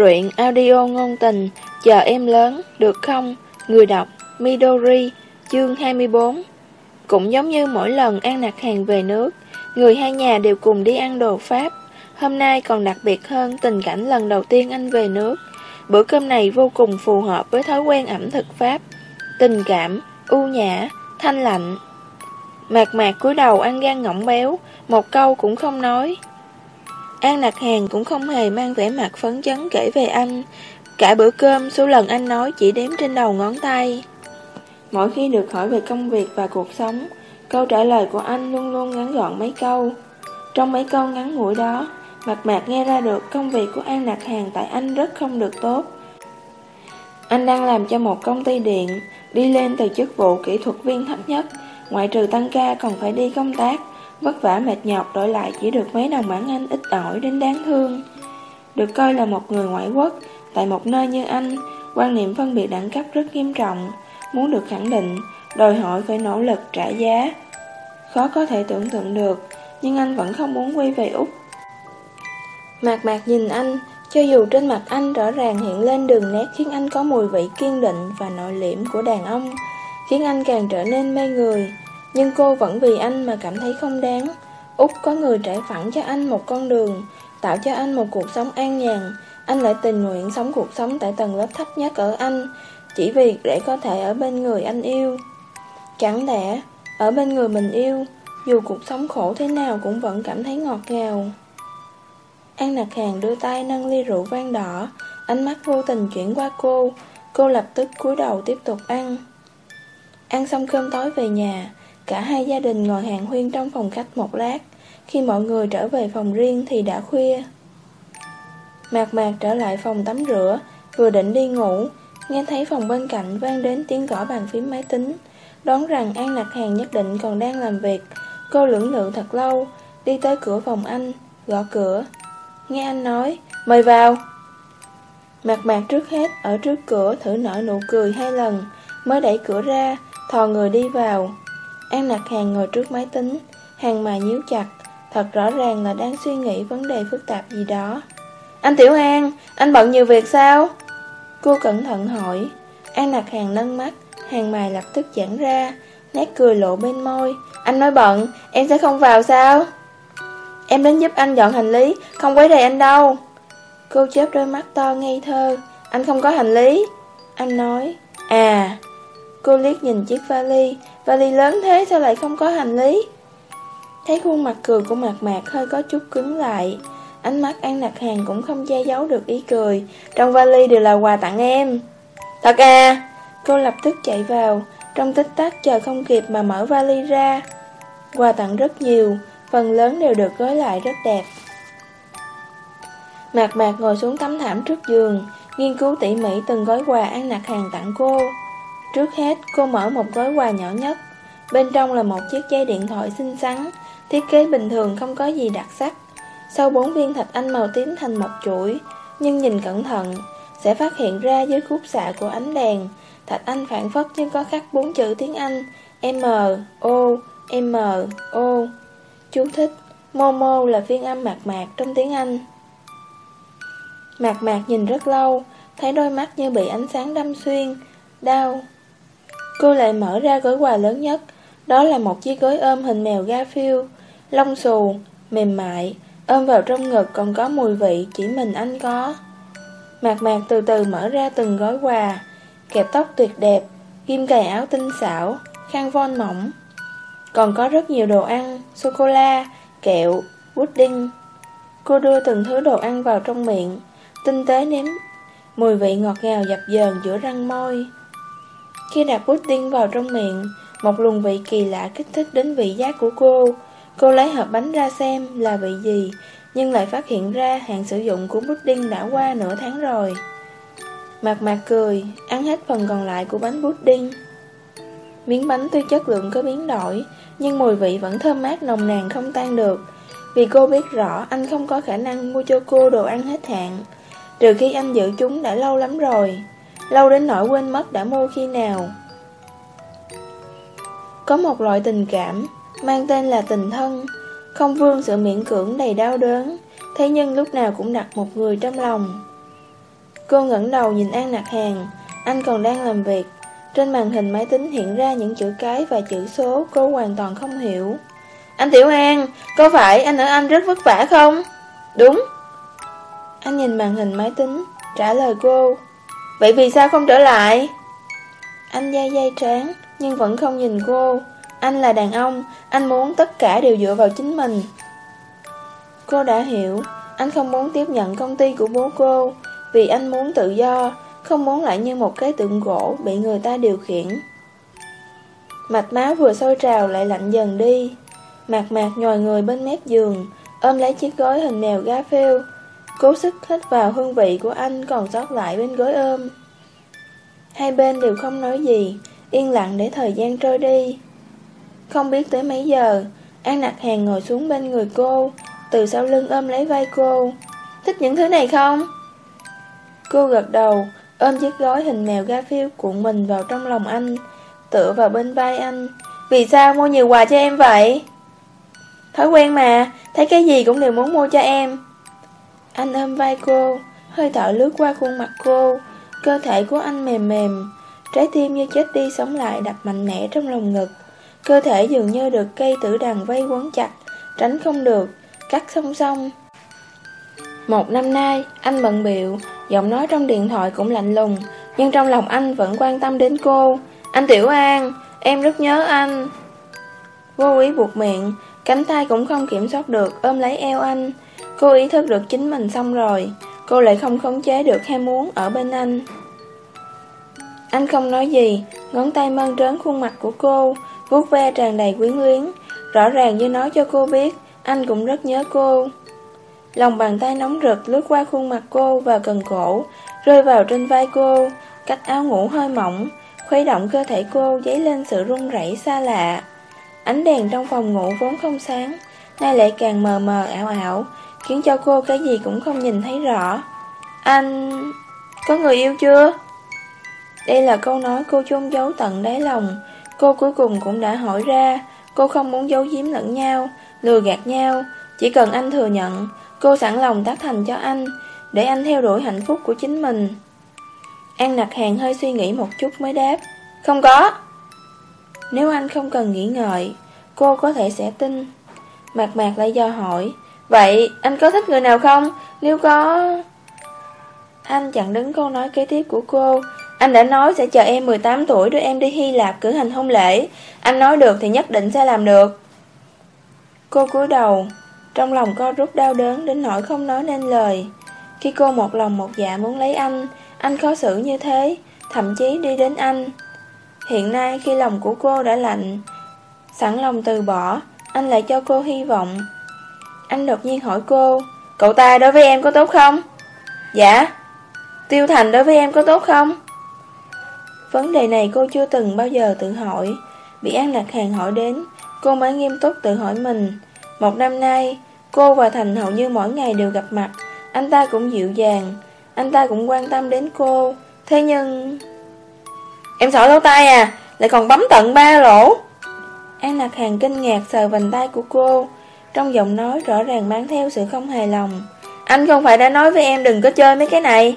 Truyện audio ngôn tình Chờ em lớn, được không? Người đọc Midori, chương 24 Cũng giống như mỗi lần An Nặc Hàng về nước Người hai nhà đều cùng đi ăn đồ Pháp. Hôm nay còn đặc biệt hơn tình cảnh lần đầu tiên anh về nước. Bữa cơm này vô cùng phù hợp với thói quen ẩm thực Pháp. Tình cảm, u nhã, thanh lạnh. Mạc mạc cúi đầu ăn gan ngỗng béo Một câu cũng không nói. An Lạc Hàng cũng không hề mang vẻ mặt phấn chấn kể về anh. Cả bữa cơm, số lần anh nói chỉ đếm trên đầu ngón tay. Mỗi khi được hỏi về công việc và cuộc sống, câu trả lời của anh luôn luôn ngắn gọn mấy câu. Trong mấy câu ngắn ngủi đó, mặt mạc nghe ra được công việc của An Lạc Hàng tại anh rất không được tốt. Anh đang làm cho một công ty điện, đi lên từ chức vụ kỹ thuật viên thấp nhất, ngoại trừ tăng ca còn phải đi công tác, Vất vả mệt nhọc đổi lại chỉ được mấy đồng bảng Anh ít ỏi đến đáng thương. Được coi là một người ngoại quốc, Tại một nơi như Anh, Quan niệm phân biệt đẳng cấp rất nghiêm trọng. Muốn được khẳng định, Đòi hỏi phải nỗ lực trả giá. Khó có thể tưởng tượng được, Nhưng anh vẫn không muốn quay về Úc. Mạc mạc nhìn anh, Cho dù trên mặt anh rõ ràng hiện lên đường nét Khiến anh có mùi vị kiên định Và nội liễm của đàn ông, Khiến anh càng trở nên mê người nhưng cô vẫn vì anh mà cảm thấy không đáng. Úc có người trải phẳng cho anh một con đường, Tạo cho anh một cuộc sống an nhàn. Anh lại tình nguyện sống cuộc sống tại tầng lớp thấp nhất ở anh, Chỉ vì để có thể ở bên người anh yêu. Chẳng lẽ, Ở bên người mình yêu, Dù cuộc sống khổ thế nào cũng vẫn cảm thấy ngọt ngào? An nặc hàng đưa tay nâng ly rượu vang đỏ. Ánh mắt vô tình chuyển qua cô. Cô lập tức cúi đầu tiếp tục ăn. Ăn xong cơm tối về nhà Cả hai gia đình ngồi hàng huyên trong phòng khách một lát. Khi mọi người trở về phòng riêng thì đã khuya. Mạc mạc trở lại phòng tắm rửa, Vừa định đi ngủ, Nghe thấy phòng bên cạnh vang đến tiếng gõ bàn phím máy tính. Đoán rằng An Lạc Hàng nhất định còn đang làm việc. Cô lưỡng lự thật lâu, Đi tới cửa phòng anh, Gõ cửa. Nghe anh nói, Mời vào. Mạc mạc trước hết ở trước cửa thử nở nụ cười hai lần, Mới đẩy cửa ra, Thò người đi vào. An Lạc hàng ngồi trước máy tính, Hàng mày nhíu chặt, Thật rõ ràng là đang suy nghĩ vấn đề phức tạp gì đó. Anh Tiểu An, Anh bận nhiều việc sao? Cô cẩn thận hỏi. An Lạc hàng nâng mắt, Hàng mày lập tức giãn ra, Nét cười lộ bên môi. Anh nói bận, Em sẽ không vào sao? Em đến giúp anh dọn hành lý, Không quấy rầy anh đâu. Cô chớp đôi mắt to ngây thơ. Anh không có hành lý. Anh nói. À. Cô liếc nhìn chiếc vali Vali lớn thế sao lại không có hành lý? Thấy khuôn mặt cười của mạc mạc hơi có chút cứng lại. Ánh mắt An Nặc Hàng cũng không che giấu được ý cười. Trong vali đều là quà tặng em. Thật à? Cô lập tức chạy vào. Trong tích tắc chờ không kịp mà mở vali ra. Quà tặng rất nhiều, Phần lớn đều được gói lại rất đẹp. Mạc mạc ngồi xuống tấm thảm trước giường, Nghiên cứu tỉ mỉ từng gói quà An Nặc Hàng tặng cô. Trước hết, cô mở một gói quà nhỏ nhất. Bên trong là một chiếc dây điện thoại xinh xắn, thiết kế bình thường không có gì đặc sắc. Sau bốn viên thạch anh màu tím thành một chuỗi, nhưng nhìn cẩn thận, sẽ phát hiện ra dưới khúc xạ của ánh đèn, thạch anh phản phất như có khắc bốn chữ tiếng Anh M, O, M, O. Chú thích, Momo là phiên âm mạc mạc trong tiếng Anh. Mạc mạc nhìn rất lâu, thấy đôi mắt như bị ánh sáng đâm xuyên, đau, Cô lại mở ra gói quà lớn nhất. Đó là một chiếc gối ôm hình mèo Garfield Lông xù, mềm mại Ôm vào trong ngực còn có mùi vị Chỉ mình anh có. Mạc mạc từ từ mở ra từng gói quà Kẹp tóc tuyệt đẹp Kim cài áo tinh xảo Khăn von mỏng. Còn có rất nhiều đồ ăn Sô-cô-la, kẹo, pudding. Cô đưa từng thứ đồ ăn vào trong miệng Tinh tế nếm. Mùi vị ngọt ngào dập dờn giữa răng môi khi đặt pudding vào trong miệng, một luồng vị kỳ lạ kích thích đến vị giác của cô. Cô lấy hộp bánh ra xem là vị gì, nhưng lại phát hiện ra hạn sử dụng của pudding đã qua nửa tháng rồi. Mặt mặt cười, ăn hết phần còn lại của bánh pudding. Miếng bánh tuy chất lượng có biến đổi, nhưng mùi vị vẫn thơm mát nồng nàn không tan được. Vì cô biết rõ anh không có khả năng mua cho cô đồ ăn hết hạn, trừ khi anh giữ chúng đã lâu lắm rồi. Lâu đến nỗi quên mất đã mua khi nào Có một loại tình cảm Mang tên là tình thân Không vương sự miễn cưỡng đầy đau đớn Thế nhưng lúc nào cũng đặt một người trong lòng Cô ngẩng đầu nhìn An Nạc Hàng, anh còn đang làm việc. Trên màn hình máy tính hiện ra những chữ cái và chữ số cô hoàn toàn không hiểu. Anh Tiểu An, có phải anh ở Anh rất vất vả không? Đúng. Anh nhìn màn hình máy tính, trả lời cô. Vậy vì sao không trở lại? Anh dây dây tráng, nhưng vẫn không nhìn cô. Anh là đàn ông, anh muốn tất cả đều dựa vào chính mình. Cô đã hiểu, anh không muốn tiếp nhận công ty của bố cô, vì anh muốn tự do, không muốn lại như một cái tượng gỗ bị người ta điều khiển. Mạch máu vừa sôi trào lại lạnh dần đi. Mạc mạc nhòi người bên mép giường, ôm lấy chiếc gối hình mèo Garfield, cố sức hít vào hương vị của anh còn sót lại bên gối ôm. Hai bên đều không nói gì, yên lặng để thời gian trôi đi. Không biết tới mấy giờ, An Nặc Hàng ngồi xuống bên người cô, từ sau lưng ôm lấy vai cô. Thích những thứ này không? Cô gật đầu, ôm chiếc gói hình mèo Garfield cuộn mình vào trong lòng anh, tựa vào bên vai anh. Vì sao mua nhiều quà cho em vậy? Thói quen mà, thấy cái gì cũng đều muốn mua cho em. Anh ôm vai cô, hơi thở lướt qua khuôn mặt cô, cơ thể của anh mềm mềm, trái tim như chết đi sống lại đập mạnh mẽ trong lòng ngực. Cơ thể dường như được cây tử đằng vây quấn chặt, tránh không được, cắt song song. Một năm nay, anh bận biệu, giọng nói trong điện thoại cũng lạnh lùng, nhưng trong lòng anh vẫn quan tâm đến cô. Anh Tiểu An, em rất nhớ anh. Vô ý buộc miệng, cánh tay cũng không kiểm soát được, ôm lấy eo anh. Cô ý thức được chính mình xong rồi, cô lại không khống chế được ham muốn ở bên anh. Anh không nói gì, ngón tay mơn trớn khuôn mặt của cô, vuốt ve tràn đầy quyến luyến, rõ ràng như nói cho cô biết, anh cũng rất nhớ cô. Lòng bàn tay nóng rực lướt qua khuôn mặt cô và cần cổ, rơi vào trên vai cô, cách áo ngủ hơi mỏng, khuấy động cơ thể cô dấy lên sự run rẩy xa lạ. Ánh đèn trong phòng ngủ vốn không sáng, nay lại càng mờ mờ ảo ảo, khiến cho cô cái gì cũng không nhìn thấy rõ. Anh... có người yêu chưa? Đây là câu nói cô chôn giấu tận đáy lòng, cô cuối cùng cũng đã hỏi ra, cô không muốn giấu giếm lẫn nhau, lừa gạt nhau, chỉ cần anh thừa nhận, cô sẵn lòng tác thành cho anh, để anh theo đuổi hạnh phúc của chính mình. An nặc hàng hơi suy nghĩ một chút mới đáp, không có. Nếu anh không cần nghĩ ngợi, cô có thể sẽ tin. Mạc mạc lại do hỏi, vậy anh có thích người nào không? Nếu có... Anh chặn đứng câu nói kế tiếp của cô, anh đã nói sẽ chờ em 18 tuổi đưa em đi Hy Lạp cử hành hôn lễ. Anh nói được thì nhất định sẽ làm được. Cô cúi đầu, trong lòng co rút đau đớn đến nỗi không nói nên lời. Khi cô một lòng một dạ muốn lấy anh, anh khó xử như thế, thậm chí đi đến anh. Hiện nay khi lòng của cô đã lạnh, sẵn lòng từ bỏ, anh lại cho cô hy vọng. Anh đột nhiên hỏi cô, cậu ta đối với em có tốt không? Dạ. Tiêu Thành đối với em có tốt không? Vấn đề này cô chưa từng bao giờ tự hỏi. Bị An Lạc Hàng hỏi đến, cô mới nghiêm túc tự hỏi mình. Một năm nay, cô và Thành hầu như mỗi ngày đều gặp mặt. Anh ta cũng dịu dàng, anh ta cũng quan tâm đến cô. Thế nhưng... Em sỏi lỗ tai à, lại còn bấm tận ba lỗ. An Lạc Hàng kinh ngạc sờ vành tay của cô. Trong giọng nói rõ ràng mang theo sự không hài lòng. Anh không phải đã nói với em đừng có chơi mấy cái này.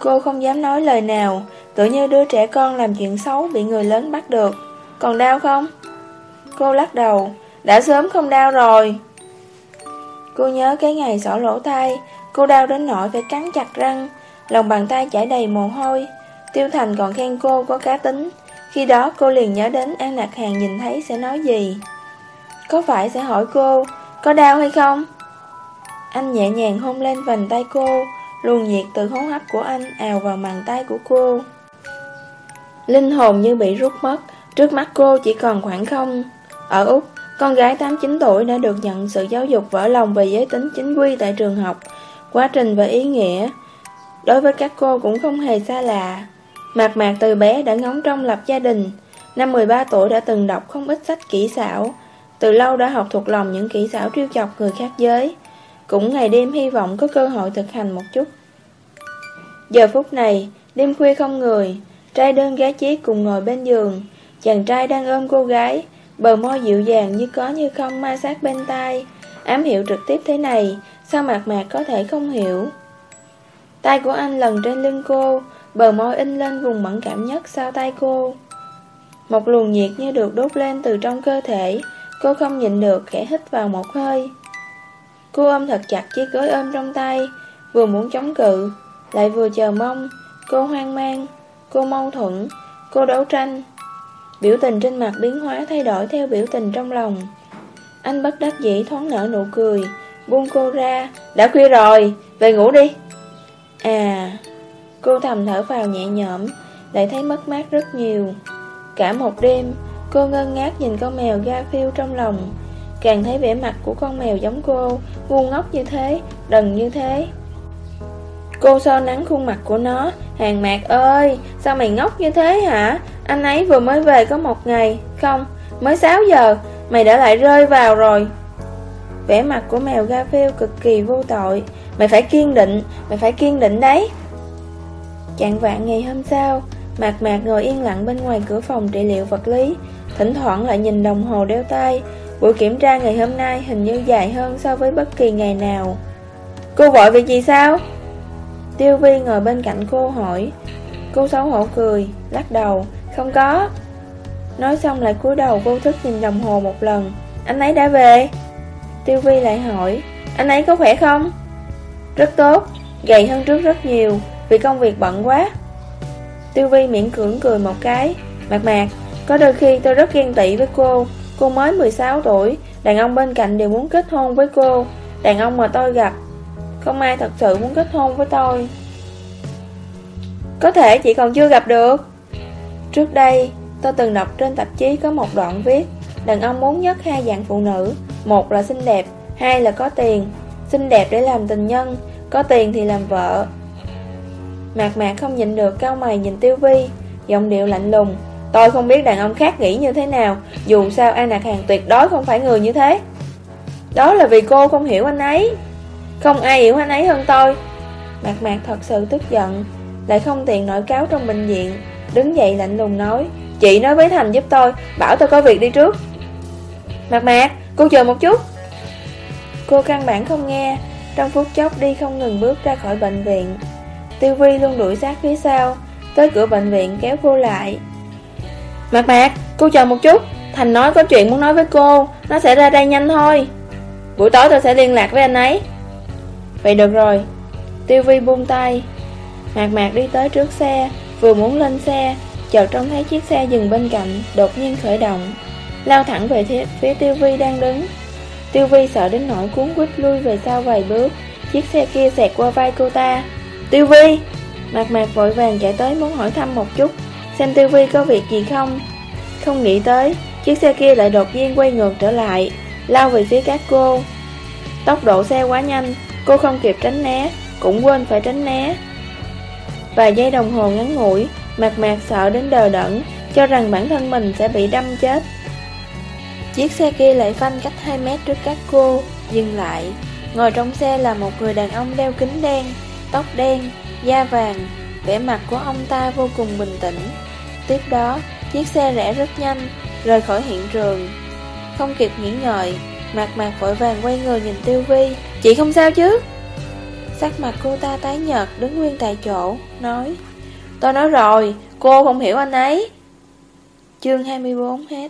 Cô không dám nói lời nào, Tự như đứa trẻ con làm chuyện xấu bị người lớn bắt được. Còn đau không? Cô lắc đầu. Đã sớm không đau rồi. Cô nhớ cái ngày sỏ lỗ tai. Cô đau đến nỗi phải cắn chặt răng. Lòng bàn tay chảy đầy mồ hôi. Tiêu Thành còn khen cô có cá tính. Khi đó cô liền nhớ đến An Nạc Hàng nhìn thấy sẽ nói gì. Có phải sẽ hỏi cô Có đau hay không? Anh nhẹ nhàng hôn lên vành tay cô Luồng nhiệt từ hô hấp của anh ào vào màn tay của cô Linh hồn như bị rút mất, trước mắt cô chỉ còn khoảng không. Ở Úc, con gái 8-9 tuổi đã được nhận sự giáo dục vỡ lòng về giới tính chính quy tại trường học. Quá trình và ý nghĩa đối với các cô cũng không hề xa lạ. Mạc Mạc từ bé đã ngóng trong lập gia đình, năm 13 tuổi đã từng đọc không ít sách kỹ xảo, từ lâu đã học thuộc lòng những kỹ xảo trêu chọc người khác giới, cũng ngày đêm hy vọng có cơ hội thực hành một chút. Giờ phút này, đêm khuya không người, Trai đơn gái chiếc cùng ngồi bên giường. Chàng trai đang ôm cô gái Bờ môi dịu dàng như có như không ma sát bên tai. Ám hiệu trực tiếp thế này Sao mạc mạc có thể không hiểu? Tay của anh lần trên lưng cô, bờ môi in lên vùng mẫn cảm nhất sau tay cô. Một luồng nhiệt như được đốt lên từ trong cơ thể, cô không nhìn được khẽ hít vào một hơi. Cô ôm thật chặt chiếc gối ôm trong tay, vừa muốn chống cự, lại vừa chờ mong, cô hoang mang, cô mâu thuẫn, cô đấu tranh. Biểu tình trên mặt biến hóa thay đổi theo biểu tình trong lòng. Anh bất đắc dĩ thoáng nở nụ cười, buông cô ra, đã khuya rồi, về ngủ đi. À, cô thầm thở vào nhẹ nhõm, lại thấy mất mát rất nhiều. Cả một đêm, cô ngơ ngác nhìn con mèo ga phiêu trong lòng, càng thấy vẻ mặt của con mèo giống cô, ngu ngốc như thế, đần như thế. Cô so nắng khuôn mặt của nó, hàng mạc ơi, sao mày ngốc như thế hả? Anh ấy vừa mới về có một ngày, không, mới 6 giờ, mày đã lại rơi vào rồi. Vẻ mặt của mèo ga phiêu cực kỳ vô tội, mày phải kiên định, mày phải kiên định đấy. Chạng vạn ngày hôm sau, Mạc Mạc ngồi yên lặng bên ngoài cửa phòng trị liệu vật lý, thỉnh thoảng lại nhìn đồng hồ đeo tay. Buổi kiểm tra ngày hôm nay hình như dài hơn so với bất kỳ ngày nào. Cô vội việc gì sao? Tiêu Vi ngồi bên cạnh cô hỏi. Cô xấu hổ cười, lắc đầu, không có. Nói xong lại cúi đầu vô thức nhìn đồng hồ một lần. Anh ấy đã về. Tiêu Vi lại hỏi, anh ấy có khỏe không? Rất tốt, gầy hơn trước rất nhiều, vì công việc bận quá. Tiêu Vi miễn cưỡng cười một cái Mạc mạc có đôi khi tôi rất ghen tị với cô. Cô mới 16 tuổi. Đàn ông bên cạnh đều muốn kết hôn với cô. Đàn ông mà tôi gặp, Không ai thật sự muốn kết hôn với tôi. Có thể chị còn chưa gặp được. Trước đây, Tôi từng đọc trên tạp chí có một đoạn viết, Đàn ông muốn nhất hai dạng phụ nữ, Một là xinh đẹp, Hai là có tiền. Xinh đẹp để làm tình nhân, Có tiền thì làm vợ. Mạc mạc không nhịn được, cao mày nhìn Tiêu Vi Giọng điệu lạnh lùng. Tôi không biết đàn ông khác nghĩ như thế nào. Dù sao An Nạc Hàng tuyệt đối không phải người như thế. Đó là vì cô không hiểu anh ấy. Không ai hiểu anh ấy hơn tôi. Mạc mạc thật sự tức giận. Lại không tiện nổi cáo trong bệnh viện. Đứng dậy lạnh lùng nói, Chị nói với Thành giúp tôi, Bảo tôi có việc đi trước. Mạc mạc, cô chờ một chút. Cô căn bản không nghe. Trong phút chốc đi không ngừng bước ra khỏi bệnh viện. Tiêu Vi luôn đuổi sát phía sau. Tới cửa bệnh viện kéo cô lại. Mạc mạc, cô chờ một chút. Thành nói có chuyện muốn nói với cô. Nó sẽ ra đây nhanh thôi. Buổi tối tôi sẽ liên lạc với anh ấy. Vậy được rồi. Tiêu Vi buông tay. Mạc mạc đi tới trước xe Vừa muốn lên xe Chợt trông thấy chiếc xe dừng bên cạnh Đột nhiên khởi động. Lao thẳng về phía Tiêu Vi đang đứng. Tiêu Vi sợ đến nỗi cuốn quýt lui về sau vài bước. Chiếc xe kia xẹt qua vai cô ta. Tiêu Vi! Mạc mạc vội vàng chạy tới muốn hỏi thăm một chút. Xem tivi có việc gì không? Không nghĩ tới Chiếc xe kia lại đột nhiên quay ngược trở lại Lao về phía các cô. Tốc độ xe quá nhanh Cô không kịp tránh né Cũng quên phải tránh né. Vài giây đồng hồ ngắn ngủi Mạc mạc sợ đến đờ đẫn Cho rằng bản thân mình sẽ bị đâm chết. Chiếc xe kia lại phanh cách 2 mét trước các cô Dừng lại. Ngồi trong xe là một người đàn ông đeo kính đen tóc đen, da vàng, vẻ mặt của ông ta vô cùng bình tĩnh. Tiếp đó, chiếc xe rẽ rất nhanh, rời khỏi hiện trường. Không kịp nghĩ ngợi, mặt mặt vội vàng quay người nhìn Tiêu Vi. Chị không sao chứ? Sắc mặt cô ta tái nhợt đứng nguyên tại chỗ, nói Tôi nói rồi, cô không hiểu anh ấy. Chương 24 hết